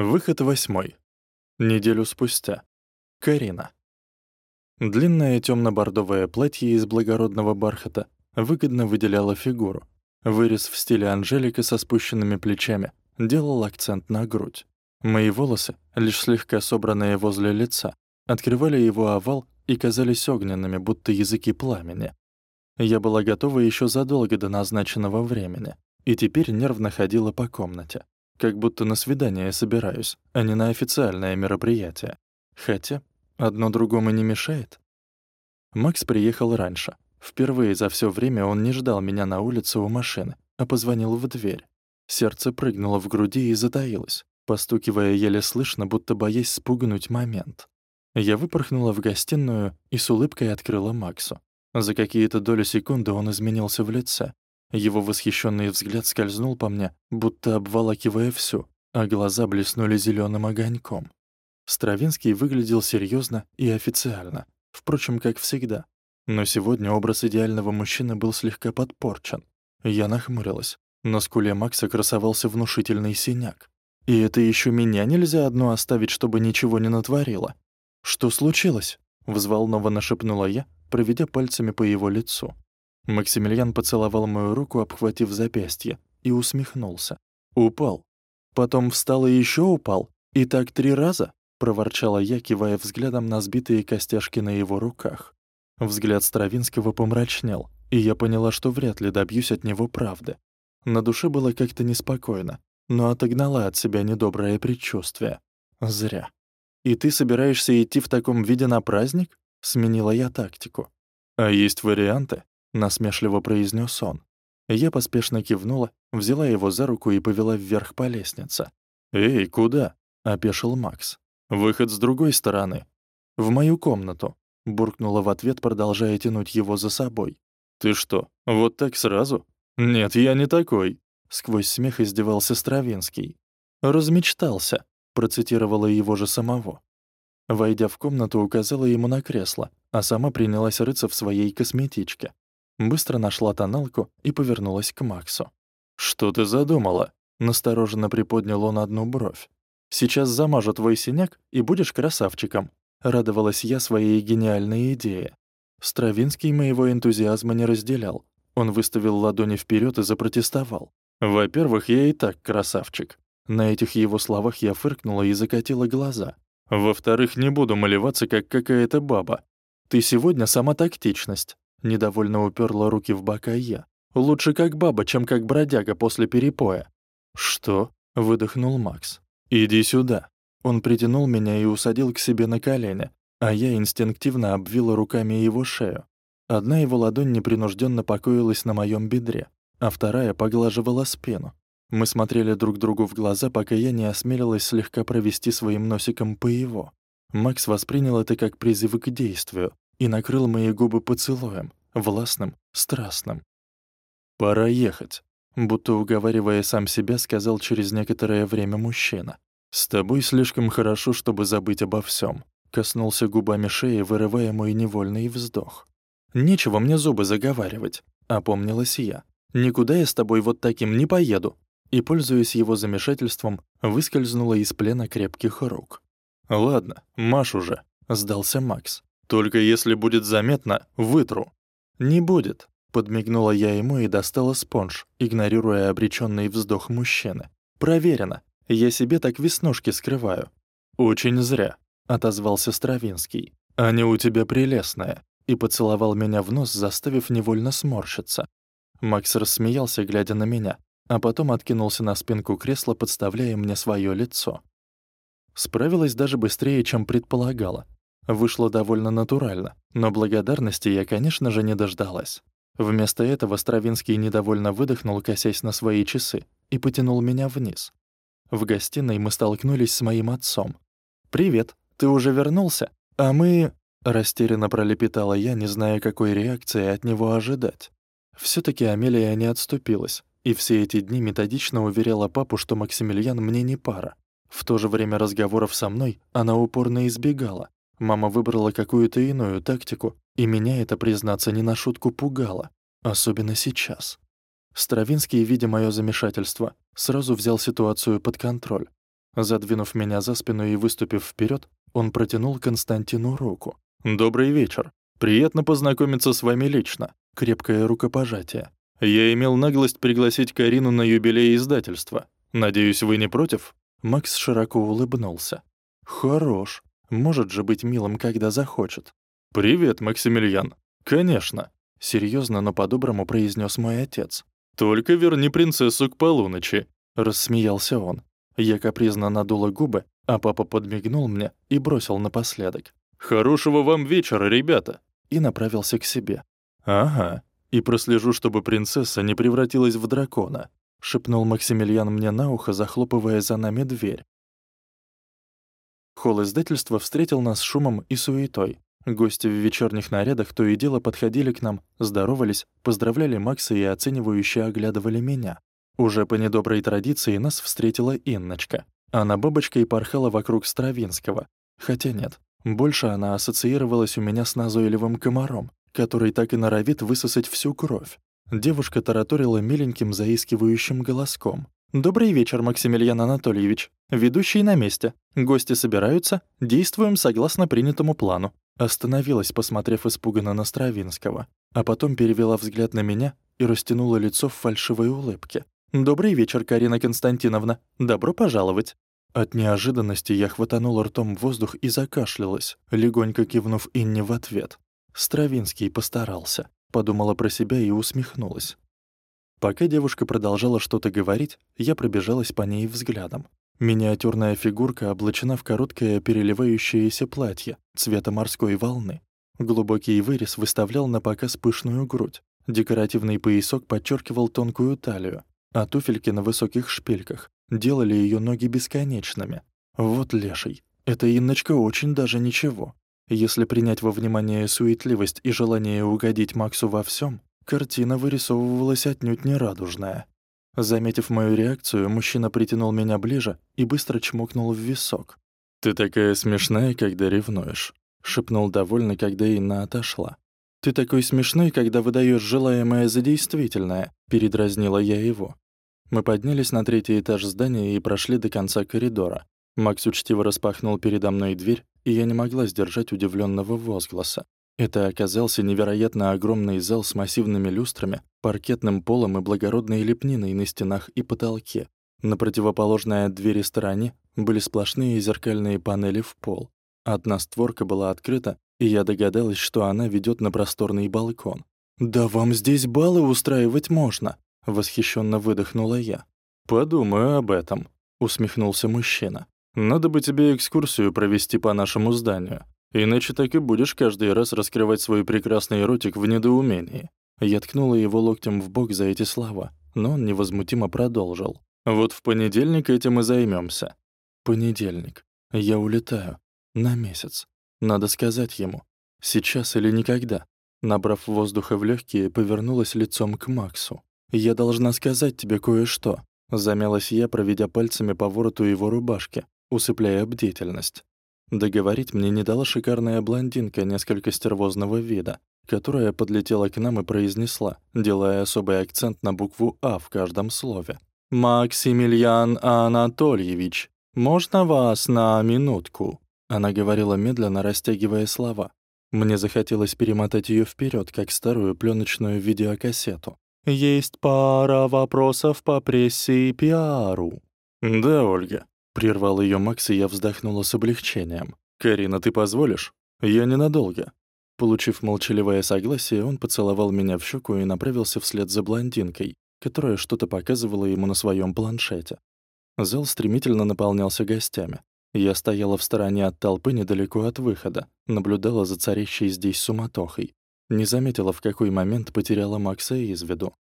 Выход восьмой. Неделю спустя. Карина. Длинное темно-бордовое платье из благородного бархата выгодно выделяло фигуру. Вырез в стиле Анжелика со спущенными плечами делал акцент на грудь. Мои волосы, лишь слегка собранные возле лица, открывали его овал и казались огненными, будто языки пламени. Я была готова еще задолго до назначенного времени, и теперь нервно ходила по комнате. Как будто на свидание собираюсь, а не на официальное мероприятие. Хотя одно другому не мешает. Макс приехал раньше. Впервые за все время он не ждал меня на улице у машины, а позвонил в дверь. Сердце прыгнуло в груди и затаилось, постукивая еле слышно, будто боясь спугнуть момент. Я выпорхнула в гостиную и с улыбкой открыла Максу. За какие-то доли секунды он изменился в лице, его восхищенный взгляд скользнул по мне, будто обволакивая всю, а глаза блеснули зеленым огоньком. Стравинский выглядел серьезно и официально, впрочем, как всегда. Но сегодня образ идеального мужчины был слегка подпорчен. Я нахмурилась. На скуле Макса красовался внушительный синяк. И это еще меня нельзя одно оставить, чтобы ничего не натворило. «Что случилось?» — взволнованно шепнула я, проведя пальцами по его лицу. Максимилиан поцеловал мою руку, обхватив запястье, и усмехнулся. «Упал. Потом встал и еще упал. И так три раза?» — проворчала я, кивая взглядом на сбитые костяшки на его руках. Взгляд Стравинского помрачнел, и я поняла, что вряд ли добьюсь от него правды. На душе было как-то неспокойно, но отогнала от себя недоброе предчувствие. Зря. «И ты собираешься идти в таком виде на праздник?» — сменила я тактику. «А есть варианты?» — насмешливо произнес он. Я поспешно кивнула, взяла его за руку и повела вверх по лестнице. «Эй, куда?» — опешил Макс. «Выход с другой стороны». «В мою комнату», — буркнула в ответ, продолжая тянуть его за собой. «Ты что, вот так сразу?» «Нет, я не такой», — сквозь смех издевался Стравинский. «Размечтался», — процитировала его же самого. Войдя в комнату, указала ему на кресло, а сама принялась рыться в своей косметичке. Быстро нашла тоналку и повернулась к Максу. «Что ты задумала?» Настороженно приподнял он одну бровь. «Сейчас замажу твой синяк, и будешь красавчиком», — радовалась я своей гениальной идее. Стравинский моего энтузиазма не разделял. Он выставил ладони вперед и запротестовал. «Во-первых, я и так красавчик». На этих его словах я фыркнула и закатила глаза. «Во-вторых, не буду малеваться, как какая-то баба. Ты сегодня сама тактичность. Недовольно уперла руки в бока я. «Лучше как баба, чем как бродяга после перепоя». «Что?» — выдохнул Макс. «Иди сюда». Он притянул меня и усадил к себе на колени, а я инстинктивно обвила руками его шею. Одна его ладонь непринужденно покоилась на моем бедре, а вторая поглаживала спину. Мы смотрели друг другу в глаза, пока я не осмелилась слегка провести своим носиком по его. Макс воспринял это как призыв к действию, и накрыл мои губы поцелуем, властным, страстным. «Пора ехать», — будто уговаривая сам себя, сказал через некоторое время мужчина. «С тобой слишком хорошо, чтобы забыть обо всем. коснулся губами шеи, вырывая мой невольный вздох. «Нечего мне зубы заговаривать», — опомнилась я. «Никуда я с тобой вот таким не поеду». И, пользуясь его замешательством, выскользнула из плена крепких рук. «Ладно, Маш уже», — сдался Макс. Только если будет заметно, вытру». «Не будет», — подмигнула я ему и достала спонж, игнорируя обреченный вздох мужчины. «Проверено. Я себе так веснушки скрываю». «Очень зря», — отозвался Стравинский. «Они у тебя прелестные», и поцеловал меня в нос, заставив невольно сморщиться. Макс рассмеялся, глядя на меня, а потом откинулся на спинку кресла, подставляя мне свое лицо. Справилась даже быстрее, чем предполагала. Вышло довольно натурально, но благодарности я, конечно же, не дождалась. Вместо этого Стравинский недовольно выдохнул, косясь на свои часы, и потянул меня вниз. В гостиной мы столкнулись с моим отцом. «Привет, ты уже вернулся? А мы...» Растерянно пролепетала я, не зная, какой реакции от него ожидать. все таки Амелия не отступилась, и все эти дни методично уверяла папу, что Максимилиан мне не пара. В то же время разговоров со мной она упорно избегала, Мама выбрала какую-то иную тактику, и меня это, признаться, не на шутку пугало. Особенно сейчас. Стравинский, видя моё замешательство, сразу взял ситуацию под контроль. Задвинув меня за спину и выступив вперед, он протянул Константину руку. «Добрый вечер. Приятно познакомиться с вами лично. Крепкое рукопожатие. Я имел наглость пригласить Карину на юбилей издательства. Надеюсь, вы не против?» Макс широко улыбнулся. «Хорош. Может же быть милым, когда захочет». «Привет, Максимилиан». «Конечно», — серьезно, но по-доброму произнес мой отец. «Только верни принцессу к полуночи», — рассмеялся он. Я капризно надула губы, а папа подмигнул мне и бросил напоследок. «Хорошего вам вечера, ребята!» и направился к себе. «Ага, и прослежу, чтобы принцесса не превратилась в дракона», — шепнул Максимилиан мне на ухо, захлопывая за нами дверь. Холл издательства встретил нас шумом и суетой. Гости в вечерних нарядах то и дело подходили к нам, здоровались, поздравляли Макса и оценивающе оглядывали меня. Уже по недоброй традиции нас встретила Инночка. Она бабочкой порхала вокруг Стравинского. Хотя нет, больше она ассоциировалась у меня с назойливым комаром, который так и норовит высосать всю кровь. Девушка тараторила миленьким заискивающим голоском. «Добрый вечер, Максимилиан Анатольевич. Ведущий на месте. Гости собираются. Действуем согласно принятому плану». Остановилась, посмотрев испуганно на Стравинского, а потом перевела взгляд на меня и растянула лицо в фальшивой улыбке. «Добрый вечер, Карина Константиновна. Добро пожаловать». От неожиданности я хватанула ртом воздух и закашлялась, легонько кивнув Инне в ответ. Стравинский постарался. Подумала про себя и усмехнулась. Пока девушка продолжала что-то говорить, я пробежалась по ней взглядом. Миниатюрная фигурка облачена в короткое переливающееся платье цвета морской волны. Глубокий вырез выставлял на показ пышную грудь. Декоративный поясок подчеркивал тонкую талию а туфельки на высоких шпильках делали ее ноги бесконечными. Вот леший. Эта Инночка очень даже ничего. Если принять во внимание суетливость и желание угодить Максу во всем, картина вырисовывалась отнюдь не радужная. Заметив мою реакцию, мужчина притянул меня ближе и быстро чмокнул в висок. «Ты такая смешная, когда ревнуешь», — шепнул довольно, когда Инна отошла. «Ты такой смешной, когда выдаешь желаемое за действительное», — передразнила я его. Мы поднялись на третий этаж здания и прошли до конца коридора. Макс учтиво распахнул передо мной дверь, и я не могла сдержать удивленного возгласа. Это оказался невероятно огромный зал с массивными люстрами, паркетным полом и благородной лепниной на стенах и потолке. На противоположной от двери стороне были сплошные зеркальные панели в пол. Одна створка была открыта, и я догадалась, что она ведет на просторный балкон. «Да вам здесь балы устраивать можно!» — восхищенно выдохнула я. «Подумаю об этом», — усмехнулся мужчина. «Надо бы тебе экскурсию провести по нашему зданию. Иначе так и будешь каждый раз раскрывать свой прекрасный ротик в недоумении». Я ткнула его локтем в бок за эти слова, но он невозмутимо продолжил. «Вот в понедельник этим и займемся. «Понедельник. Я улетаю. На месяц. Надо сказать ему. Сейчас или никогда. Набрав воздуха в легкие, повернулась лицом к Максу. «Я должна сказать тебе кое-что», — замялась я, проведя пальцами по вороту его рубашки, усыпляя бдительность. Договорить мне не дала шикарная блондинка несколько стервозного вида, которая подлетела к нам и произнесла, делая особый акцент на букву «А» в каждом слове. «Максимилиан Анатольевич, можно вас на минутку?» Она говорила медленно, растягивая слова. Мне захотелось перемотать ее вперед, как старую пленочную видеокассету. «Есть пара вопросов по прессе и пиару». «Да, Ольга», — прервал ее Макс, и я вздохнула с облегчением. «Карина, ты позволишь? Я ненадолго». Получив молчаливое согласие, он поцеловал меня в щеку и направился вслед за блондинкой, которая что-то показывала ему на своем планшете. Зал стремительно наполнялся гостями. Я стояла в стороне от толпы недалеко от выхода, наблюдала за царящей здесь суматохой. Не заметила, в какой момент потеряла Макса из виду.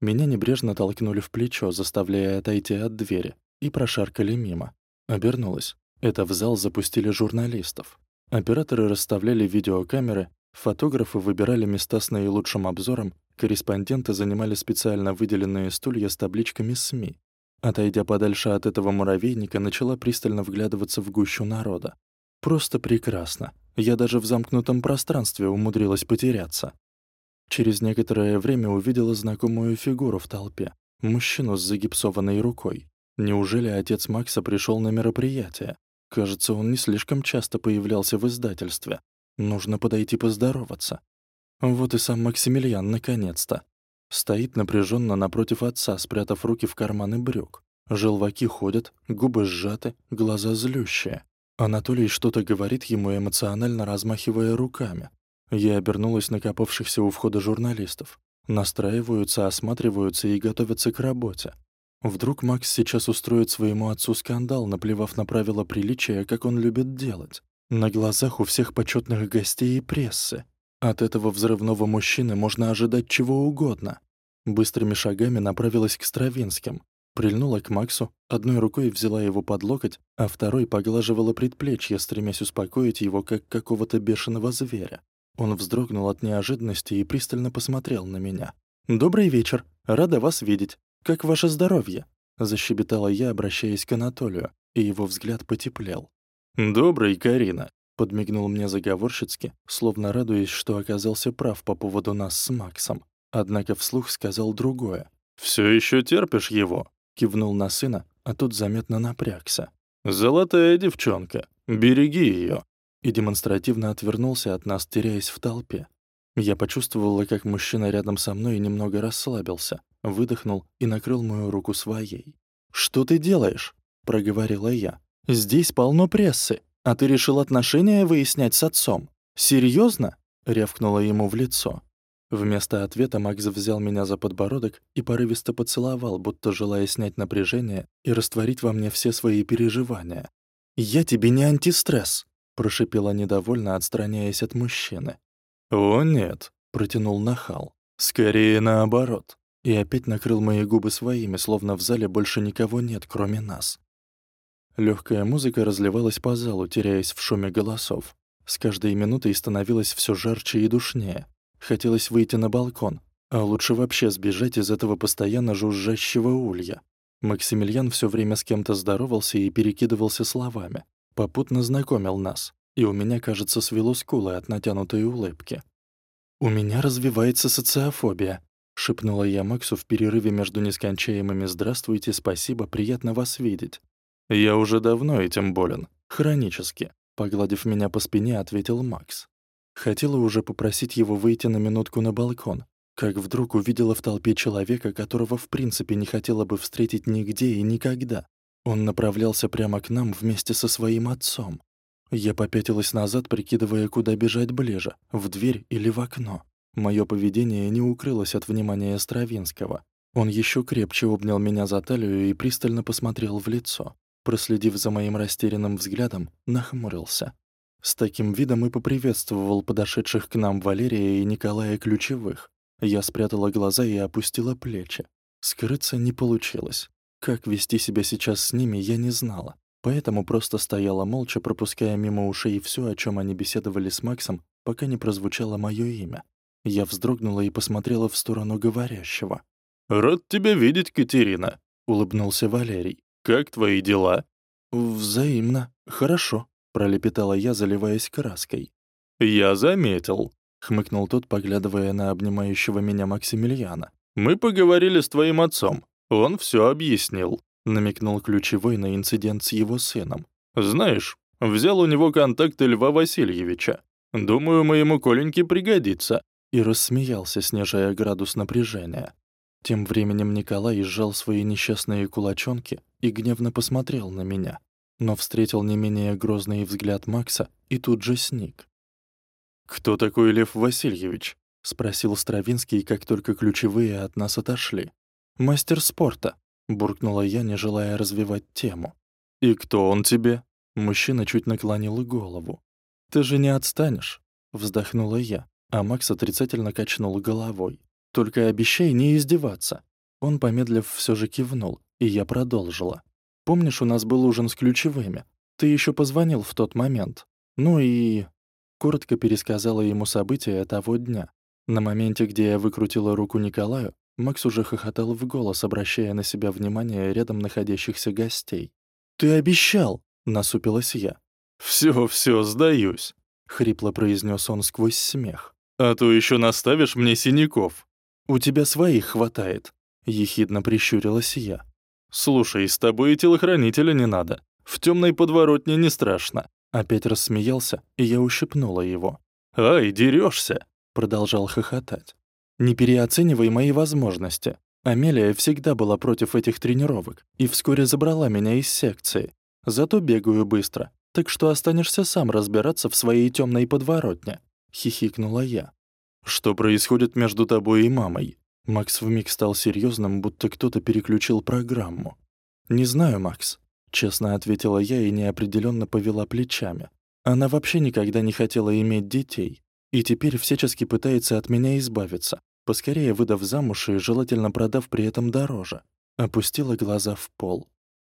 Меня небрежно толкнули в плечо, заставляя отойти от двери, и прошаркали мимо. Обернулась. Это в зал запустили журналистов. Операторы расставляли видеокамеры, фотографы выбирали места с наилучшим обзором, корреспонденты занимали специально выделенные стулья с табличками СМИ. Отойдя подальше от этого муравейника, начала пристально вглядываться в гущу народа. Просто прекрасно. Я даже в замкнутом пространстве умудрилась потеряться. Через некоторое время увидела знакомую фигуру в толпе. Мужчину с загипсованной рукой. Неужели отец Макса пришел на мероприятие? Кажется, он не слишком часто появлялся в издательстве. Нужно подойти поздороваться. Вот и сам Максимилиан наконец-то. Стоит напряженно напротив отца, спрятав руки в карманы брюк. Желваки ходят, губы сжаты, глаза злющие. Анатолий что-то говорит ему, эмоционально размахивая руками. Я обернулась на копавшихся у входа журналистов. Настраиваются, осматриваются и готовятся к работе. Вдруг Макс сейчас устроит своему отцу скандал, наплевав на правила приличия, как он любит делать. На глазах у всех почетных гостей и прессы. От этого взрывного мужчины можно ожидать чего угодно. Быстрыми шагами направилась к Стравинским. Прильнула к Максу, одной рукой взяла его под локоть, а второй поглаживала предплечье, стремясь успокоить его, как какого-то бешеного зверя. Он вздрогнул от неожиданности и пристально посмотрел на меня. «Добрый вечер. Рада вас видеть. Как ваше здоровье?» Защебетала я, обращаясь к Анатолию, и его взгляд потеплел. «Добрый, Карина. Подмигнул мне заговорщицки, словно радуясь, что оказался прав по поводу нас с Максом. Однако вслух сказал другое. «Всё ещё терпишь его?» Кивнул на сына, а тут заметно напрягся. «Золотая девчонка. Береги её!» И демонстративно отвернулся от нас, теряясь в толпе. Я почувствовала, как мужчина рядом со мной немного расслабился, выдохнул и накрыл мою руку своей. «Что ты делаешь?» — проговорила я. «Здесь полно прессы. «А ты решил отношения выяснять с отцом? Серьезно? рявкнула ему в лицо. Вместо ответа Макс взял меня за подбородок и порывисто поцеловал, будто желая снять напряжение и растворить во мне все свои переживания. «Я тебе не антистресс», — прошипела недовольно, отстраняясь от мужчины. «О, нет», — протянул нахал. «Скорее наоборот». И опять накрыл мои губы своими, словно в зале больше никого нет, кроме нас. Легкая музыка разливалась по залу, теряясь в шуме голосов. С каждой минутой становилось все жарче и душнее. Хотелось выйти на балкон, а лучше вообще сбежать из этого постоянно жужжащего улья. Максимилиан все время с кем-то здоровался и перекидывался словами. Попутно знакомил нас, и у меня, кажется, свело скулы от натянутой улыбки. «У меня развивается социофобия», — шепнула я Максу в перерыве между нескончаемыми «Здравствуйте, спасибо, приятно вас видеть». «Я уже давно этим болен. Хронически», — погладив меня по спине, ответил Макс. Хотела уже попросить его выйти на минутку на балкон, как вдруг увидела в толпе человека, которого в принципе не хотела бы встретить нигде и никогда. Он направлялся прямо к нам вместе со своим отцом. Я попятилась назад, прикидывая, куда бежать ближе, в дверь или в окно. Мое поведение не укрылось от внимания Стравинского. Он еще крепче обнял меня за талию и пристально посмотрел в лицо проследив за моим растерянным взглядом, нахмурился. С таким видом и поприветствовал подошедших к нам Валерия и Николая Ключевых. Я спрятала глаза и опустила плечи. Скрыться не получилось. Как вести себя сейчас с ними, я не знала. Поэтому просто стояла молча, пропуская мимо ушей все, о чем они беседовали с Максом, пока не прозвучало мое имя. Я вздрогнула и посмотрела в сторону говорящего. «Рад тебя видеть, Катерина», — улыбнулся Валерий. «Как твои дела?» «Взаимно. Хорошо», — пролепетала я, заливаясь краской. «Я заметил», — хмыкнул тот, поглядывая на обнимающего меня Максимилиана. «Мы поговорили с твоим отцом. Он все объяснил», — намекнул ключевой на инцидент с его сыном. «Знаешь, взял у него контакты Льва Васильевича. Думаю, моему Коленьке пригодится». И рассмеялся, снижая градус напряжения. Тем временем Николай сжал свои несчастные кулачонки и гневно посмотрел на меня, но встретил не менее грозный взгляд Макса и тут же сник. «Кто такой Лев Васильевич?» — спросил Стравинский, как только ключевые от нас отошли. «Мастер спорта», — буркнула я, не желая развивать тему. «И кто он тебе?» Мужчина чуть наклонил голову. «Ты же не отстанешь», — вздохнула я, а Макс отрицательно качнул головой. Только обещай не издеваться». Он, помедлив, все же кивнул, и я продолжила. «Помнишь, у нас был ужин с ключевыми? Ты еще позвонил в тот момент. Ну и...» Коротко пересказала ему события того дня. На моменте, где я выкрутила руку Николаю, Макс уже хохотал в голос, обращая на себя внимание рядом находящихся гостей. «Ты обещал!» — насупилась я. «Всё, всё, сдаюсь», — хрипло произнес он сквозь смех. «А то еще наставишь мне синяков». «У тебя своих хватает», — ехидно прищурилась я. «Слушай, с тобой и телохранителя не надо. В темной подворотне не страшно». Опять рассмеялся, и я ущипнула его. «Ай, дерешься! продолжал хохотать. «Не переоценивай мои возможности. Амелия всегда была против этих тренировок и вскоре забрала меня из секции. Зато бегаю быстро, так что останешься сам разбираться в своей темной подворотне», — хихикнула я. «Что происходит между тобой и мамой?» Макс вмиг стал серьезным, будто кто-то переключил программу. «Не знаю, Макс», — честно ответила я и неопределенно повела плечами. Она вообще никогда не хотела иметь детей, и теперь всячески пытается от меня избавиться, поскорее выдав замуж и желательно продав при этом дороже. Опустила глаза в пол.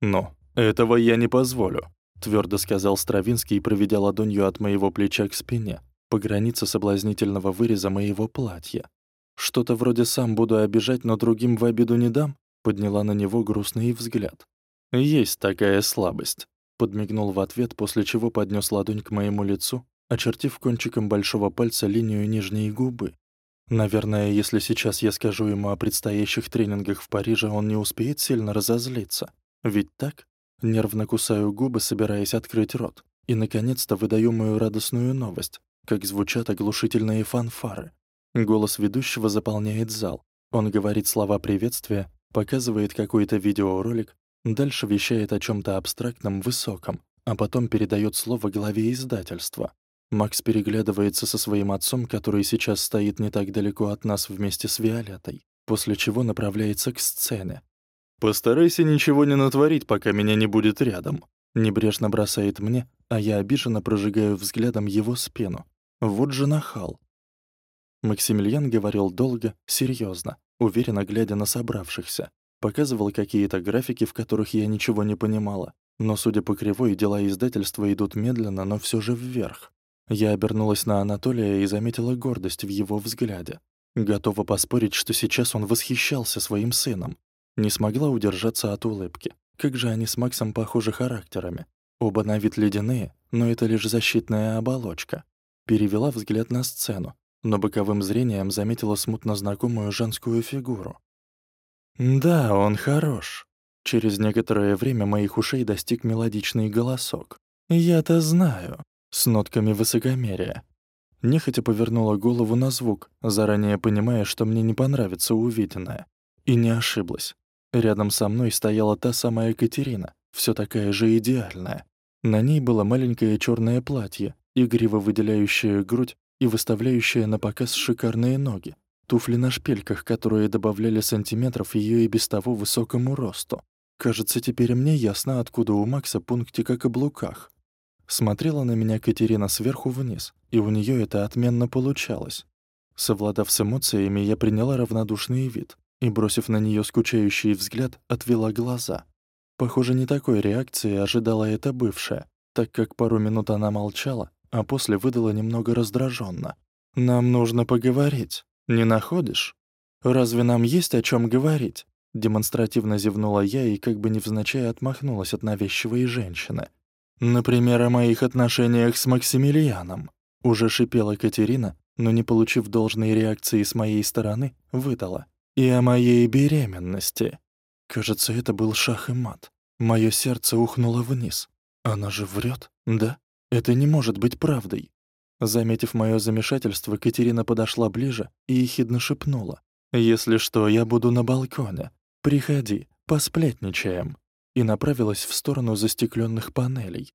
«Но этого я не позволю», — твердо сказал Стравинский, проведя ладонью от моего плеча к спине, по границе соблазнительного выреза моего платья. «Что-то вроде сам буду обижать, но другим в обиду не дам?» Подняла на него грустный взгляд. «Есть такая слабость», — подмигнул в ответ, после чего поднес ладонь к моему лицу, очертив кончиком большого пальца линию нижней губы. Наверное, если сейчас я скажу ему о предстоящих тренингах в Париже, он не успеет сильно разозлиться. Ведь так? Нервно кусаю губы, собираясь открыть рот. И, наконец-то, выдаю мою радостную новость, как звучат оглушительные фанфары. Голос ведущего заполняет зал. Он говорит слова приветствия, показывает какой-то видеоролик, дальше вещает о чем то абстрактном, высоком, а потом передает слово главе издательства. Макс переглядывается со своим отцом, который сейчас стоит не так далеко от нас вместе с Виолеттой, после чего направляется к сцене. «Постарайся ничего не натворить, пока меня не будет рядом», — небрежно бросает мне, а я обиженно прожигаю взглядом его спину. Вот же нахал. Максимилиан говорил долго, серьезно, уверенно глядя на собравшихся. Показывал какие-то графики, в которых я ничего не понимала. Но, судя по кривой, дела издательства идут медленно, но все же вверх. Я обернулась на Анатолия и заметила гордость в его взгляде. Готова поспорить, что сейчас он восхищался своим сыном. Не смогла удержаться от улыбки. Как же они с Максом похожи характерами. Оба на вид ледяные, но это лишь защитная оболочка. Перевела взгляд на сцену, но боковым зрением заметила смутно знакомую женскую фигуру. «Да, он хорош». Через некоторое время моих ушей достиг мелодичный голосок. «Я-то знаю», с нотками высокомерия. Нехотя повернула голову на звук, заранее понимая, что мне не понравится увиденное. И не ошиблась. Рядом со мной стояла та самая Катерина, все такая же идеальная. На ней было маленькое черное платье, игриво выделяющее грудь и выставляющее на показ шикарные ноги, туфли на шпильках, которые добавляли сантиметров ее и без того высокому росту. Кажется, теперь мне ясно, откуда у Макса пунктик о каблуках. Смотрела на меня Катерина сверху вниз, и у нее это отменно получалось. Совладав с эмоциями, я приняла равнодушный вид и, бросив на нее скучающий взгляд, отвела глаза. Похоже, не такой реакции ожидала эта бывшая, так как пару минут она молчала, а после выдала немного раздраженно. «Нам нужно поговорить. Не находишь? Разве нам есть о чем говорить?» Демонстративно зевнула я и как бы невзначай отмахнулась от навязчивой женщины. «Например, о моих отношениях с Максимилианом», — уже шипела Катерина, но, не получив должной реакции с моей стороны, выдала. «И о моей беременности». Кажется, это был шах и мат. Моё сердце ухнуло вниз. Она же врет, да? Это не может быть правдой. Заметив моё замешательство, Катерина подошла ближе и ехидно шепнула. «Если что, я буду на балконе. Приходи, посплетничаем» и направилась в сторону застекленных панелей.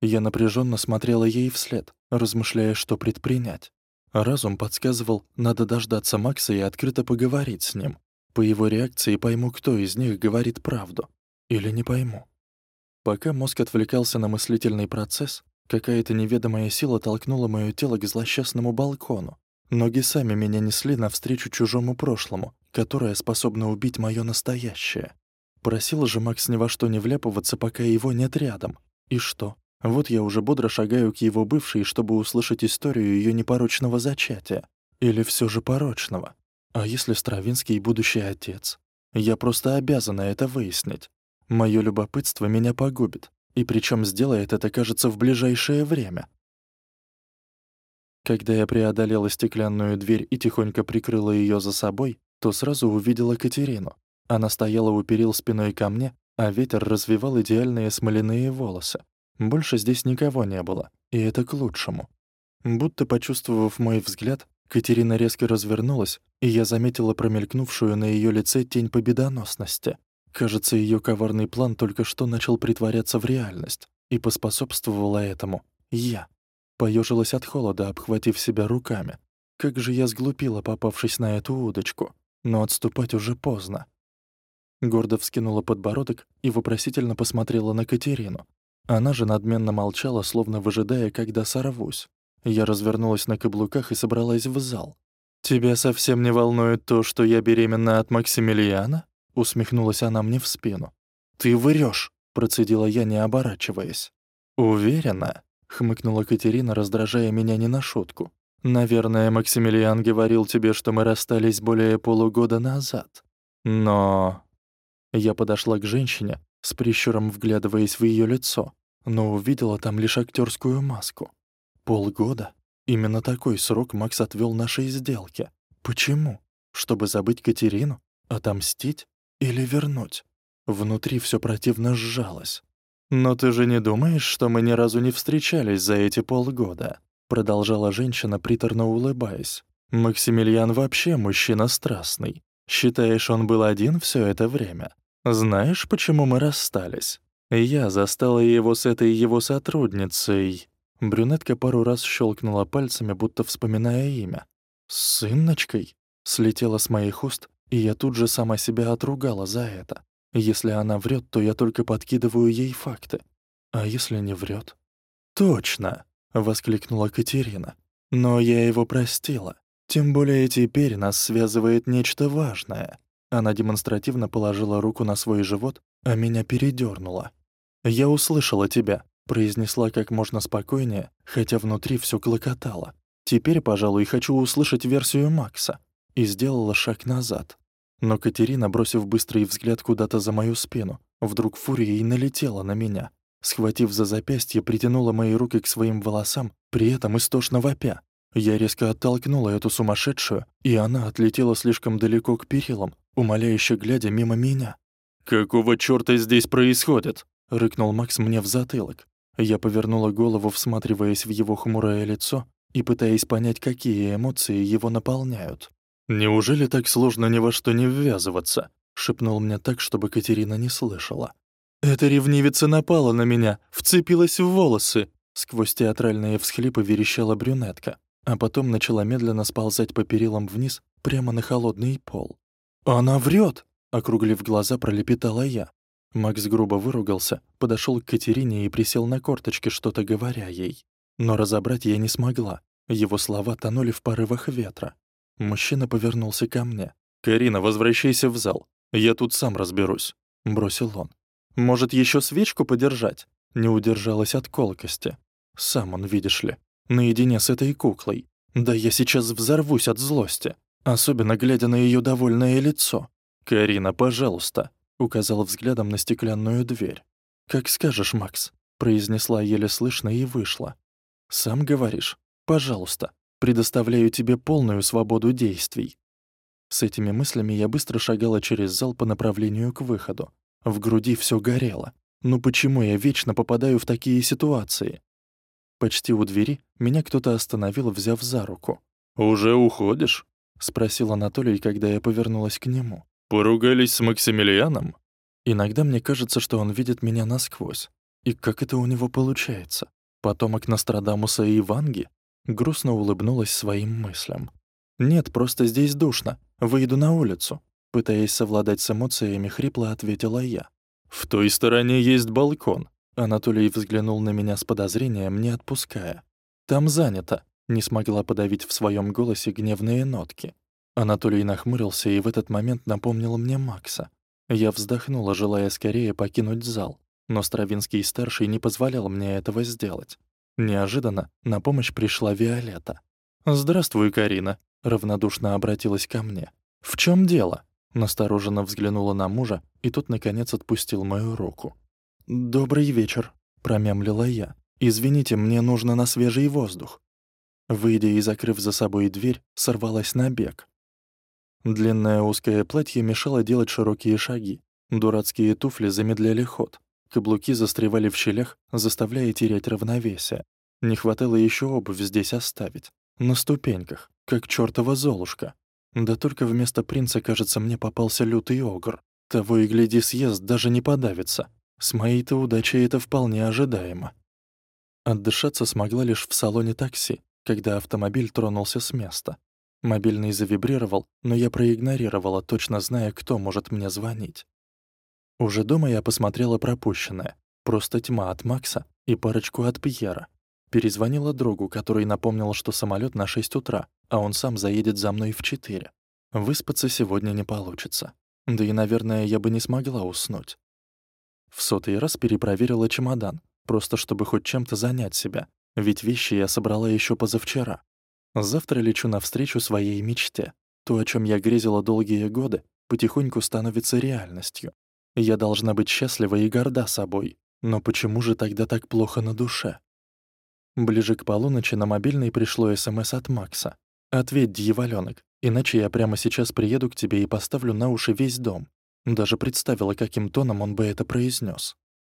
Я напряженно смотрела ей вслед, размышляя, что предпринять. Разум подсказывал, надо дождаться Макса и открыто поговорить с ним. По его реакции пойму, кто из них говорит правду. Или не пойму. Пока мозг отвлекался на мыслительный процесс, какая-то неведомая сила толкнула моё тело к злосчастному балкону. Ноги сами меня несли навстречу чужому прошлому, которое способно убить моё настоящее. Просил же Макс ни во что не вляпываться, пока его нет рядом. И что? Вот я уже бодро шагаю к его бывшей, чтобы услышать историю ее непорочного зачатия. Или все же порочного. А если Стравинский будущий отец? Я просто обязана это выяснить. Моё любопытство меня погубит. И причем сделает это, кажется, в ближайшее время. Когда я преодолела стеклянную дверь и тихонько прикрыла ее за собой, то сразу увидела Катерину. Она стояла у перил спиной ко мне, а ветер развивал идеальные смоляные волосы. Больше здесь никого не было, и это к лучшему. Будто почувствовав мой взгляд, Катерина резко развернулась, и я заметила промелькнувшую на ее лице тень победоносности. Кажется, ее коварный план только что начал притворяться в реальность, и поспособствовала этому я. Поежилась от холода, обхватив себя руками. Как же я сглупила, попавшись на эту удочку. Но отступать уже поздно. Гордо вскинула подбородок и вопросительно посмотрела на Катерину. Она же надменно молчала, словно выжидая, когда сорвусь. Я развернулась на каблуках и собралась в зал. «Тебя совсем не волнует то, что я беременна от Максимилиана?» Усмехнулась она мне в спину. «Ты врёшь!» — процедила я, не оборачиваясь. «Уверена?» — хмыкнула Катерина, раздражая меня не на шутку. «Наверное, Максимилиан говорил тебе, что мы расстались более полугода назад. Но я подошла к женщине, с прищуром вглядываясь в ее лицо, но увидела там лишь актерскую маску. Полгода? Именно такой срок Макс отвел нашей сделке. Почему? Чтобы забыть Катерину? Отомстить? Или вернуть? Внутри все противно сжалось. «Но ты же не думаешь, что мы ни разу не встречались за эти полгода?» Продолжала женщина, приторно улыбаясь. «Максимилиан вообще мужчина страстный. Считаешь, он был один все это время? Знаешь, почему мы расстались? Я застала его с этой его сотрудницей. Брюнетка пару раз щелкнула пальцами, будто вспоминая имя. «Сыночкой?» Слетела с моих уст, и я тут же сама себя отругала за это. Если она врет, то я только подкидываю ей факты. А если не врет? «Точно!» — воскликнула Катерина. «Но я его простила. Тем более теперь нас связывает нечто важное. Она демонстративно положила руку на свой живот, а меня передёрнула. «Я услышала тебя», — произнесла как можно спокойнее, хотя внутри всё клокотало. «Теперь, пожалуй, хочу услышать версию Макса». И сделала шаг назад. Но Катерина, бросив быстрый взгляд куда-то за мою спину, вдруг фурией налетела на меня. Схватив за запястье, притянула мои руки к своим волосам, при этом истошно вопя. Я резко оттолкнула эту сумасшедшую, и она отлетела слишком далеко к перилам, умоляюще глядя мимо меня. «Какого чёрта здесь происходит?» — рыкнул Макс мне в затылок. Я повернула голову, всматриваясь в его хмурое лицо и пытаясь понять, какие эмоции его наполняют. «Неужели так сложно ни во что не ввязываться?» — шепнул мне так, чтобы Катерина не слышала. «Эта ревнивица напала на меня, вцепилась в волосы!» Сквозь театральные всхлипы верещала брюнетка а потом начала медленно сползать по перилам вниз, прямо на холодный пол. «Она врет! округлив глаза, пролепетала я. Макс грубо выругался, подошел к Катерине и присел на корточки, что-то говоря ей. Но разобрать я не смогла. Его слова тонули в порывах ветра. Мужчина повернулся ко мне. «Карина, возвращайся в зал. Я тут сам разберусь», — бросил он. «Может, еще свечку подержать?» Не удержалась от колкости. Сам он, видишь ли, наедине с этой куклой. Да я сейчас взорвусь от злости, особенно глядя на ее довольное лицо. «Карина, пожалуйста», — указала взглядом на стеклянную дверь. «Как скажешь, Макс», — произнесла еле слышно и вышла. «Сам говоришь. Пожалуйста, предоставляю тебе полную свободу действий». С этими мыслями я быстро шагала через зал по направлению к выходу. В груди все горело. Ну почему я вечно попадаю в такие ситуации? Почти у двери меня кто-то остановил, взяв за руку. «Уже уходишь?» — спросил Анатолий, когда я повернулась к нему. «Поругались с Максимилианом?» Иногда мне кажется, что он видит меня насквозь. И как это у него получается? Потомок Нострадамуса и Иванги? Грустно улыбнулась своим мыслям. «Нет, просто здесь душно. Выйду на улицу». Пытаясь совладать с эмоциями, хрипло ответила я. «В той стороне есть балкон. Анатолий взглянул на меня с подозрением, не отпуская. «Там занято», — не смогла подавить в своем голосе гневные нотки. Анатолий нахмурился и в этот момент напомнил мне Макса. Я вздохнула, желая скорее покинуть зал, но Стравинский-старший не позволял мне этого сделать. Неожиданно на помощь пришла Виолетта. «Здравствуй, Карина», — равнодушно обратилась ко мне. «В чем дело?» Настороженно взглянула на мужа, и тот, наконец, отпустил мою руку. «Добрый вечер», — промямлила я. «Извините, мне нужно на свежий воздух». Выйдя и закрыв за собой дверь, сорвалась на бег. Длинное узкое платье мешало делать широкие шаги. Дурацкие туфли замедляли ход. Каблуки застревали в щелях, заставляя терять равновесие. Не хватало еще обувь здесь оставить. На ступеньках, как чёртова золушка. Да только вместо принца, кажется, мне попался лютый огр. Того и гляди съест, даже не подавится. С моей-то удачей это вполне ожидаемо. Отдышаться смогла лишь в салоне такси, когда автомобиль тронулся с места. Мобильный завибрировал, но я проигнорировала, точно зная, кто может мне звонить. Уже дома я посмотрела пропущенное. Просто тьма от Макса и парочку от Пьера. Перезвонила другу, который напомнил, что самолет на 6 утра, а он сам заедет за мной в 4. Выспаться сегодня не получится. Да и, наверное, я бы не смогла уснуть. В сотый раз перепроверила чемодан, просто чтобы хоть чем-то занять себя, ведь вещи я собрала еще позавчера. Завтра лечу навстречу своей мечте. То, о чем я грезила долгие годы, потихоньку становится реальностью. Я должна быть счастлива и горда собой. Но почему же тогда так плохо на душе? Ближе к полуночи на мобильный пришло СМС от Макса. «Ответь, дьяволёнок, иначе я прямо сейчас приеду к тебе и поставлю на уши весь дом». Даже представила, каким тоном он бы это произнес.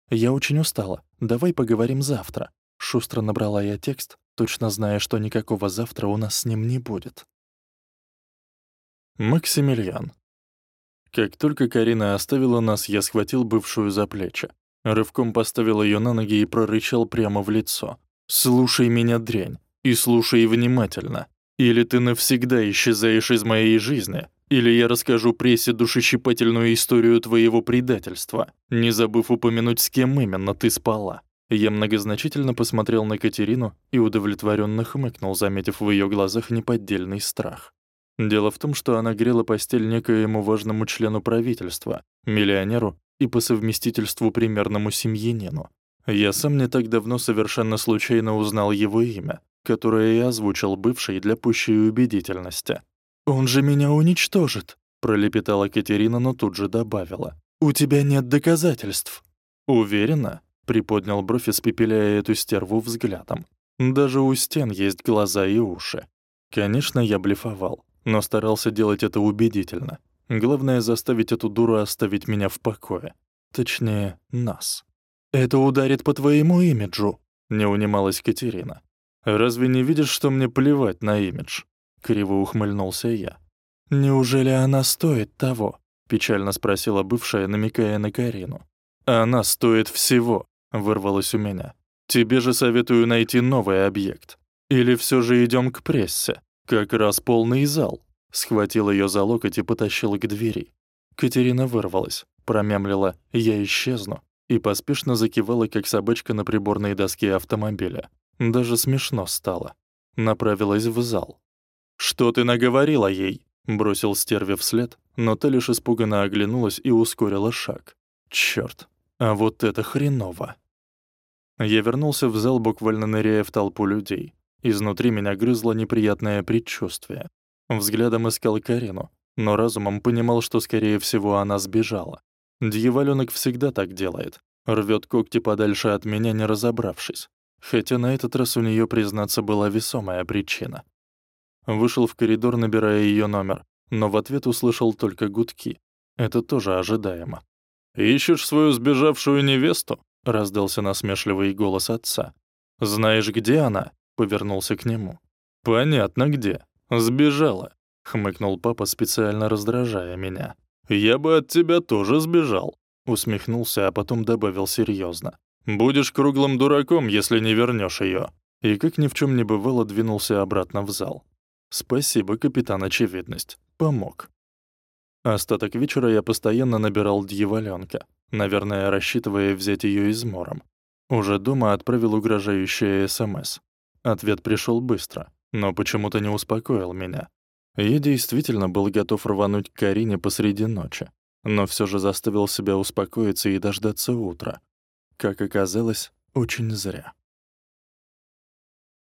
«Я очень устала. Давай поговорим завтра». Шустро набрала я текст, точно зная, что никакого завтра у нас с ним не будет. Максимилиан. Как только Карина оставила нас, я схватил бывшую за плечи. Рывком поставил ее на ноги и прорычал прямо в лицо. «Слушай меня, дрянь, и слушай внимательно. Или ты навсегда исчезаешь из моей жизни, или я расскажу прессе душещипательную историю твоего предательства, не забыв упомянуть, с кем именно ты спала. Я многозначительно посмотрел на Катерину и удовлетворенно хмыкнул, заметив в ее глазах неподдельный страх. Дело в том, что она грела постель некоему важному члену правительства, миллионеру и по совместительству примерному семьянину. Я сам не так давно совершенно случайно узнал его имя, которое я озвучил бывший для пущей убедительности. «Он же меня уничтожит», — пролепетала Катерина, но тут же добавила. «У тебя нет доказательств». «Уверена?» — приподнял бровь, испепеляя эту стерву взглядом. «Даже у стен есть глаза и уши». Конечно, я блефовал, но старался делать это убедительно. Главное — заставить эту дуру оставить меня в покое. Точнее, нас. «Это ударит по твоему имиджу», — не унималась Катерина. «Разве не видишь, что мне плевать на имидж?» — криво ухмыльнулся я. «Неужели она стоит того?» — печально спросила бывшая, намекая на Карину. «Она стоит всего», — вырвалось у меня. «Тебе же советую найти новый объект. Или все же идем к прессе? Как раз полный зал». Схватил ее за локоть и потащил к двери. Катерина вырвалась, промямлила «я исчезну» и поспешно закивала, как собачка на приборной доске автомобиля. Даже смешно стало. Направилась в зал. «Что ты наговорила ей?» Бросил стерве вслед, но та лишь испуганно оглянулась и ускорила шаг. Чёрт, а вот это хреново. Я вернулся в зал, буквально ныряя в толпу людей. Изнутри меня грызло неприятное предчувствие. Взглядом искал Карину, но разумом понимал, что, скорее всего, она сбежала. Дьяволёнок всегда так делает. Рвёт когти подальше от меня, не разобравшись. Хотя на этот раз у неё, признаться, была весомая причина. Вышел в коридор, набирая её номер, но в ответ услышал только гудки. Это тоже ожидаемо. «Ищешь свою сбежавшую невесту?» — раздался насмешливый голос отца. «Знаешь, где она?» — повернулся к нему. «Понятно, где. Сбежала», — хмыкнул папа, специально раздражая меня. «Я бы от тебя тоже сбежал», — усмехнулся, а потом добавил серьезно. «Будешь круглым дураком, если не вернешь ее. И как ни в чем не бывало, двинулся обратно в зал. «Спасибо, капитан Очевидность. Помог». Остаток вечера я постоянно набирал дьяволёнка, наверное, рассчитывая взять её измором. Уже дома отправил угрожающее СМС. Ответ пришёл быстро, но почему-то не успокоил меня. Я действительно был готов рвануть к Карине посреди ночи, но всё же заставил себя успокоиться и дождаться утра. Как оказалось, очень зря.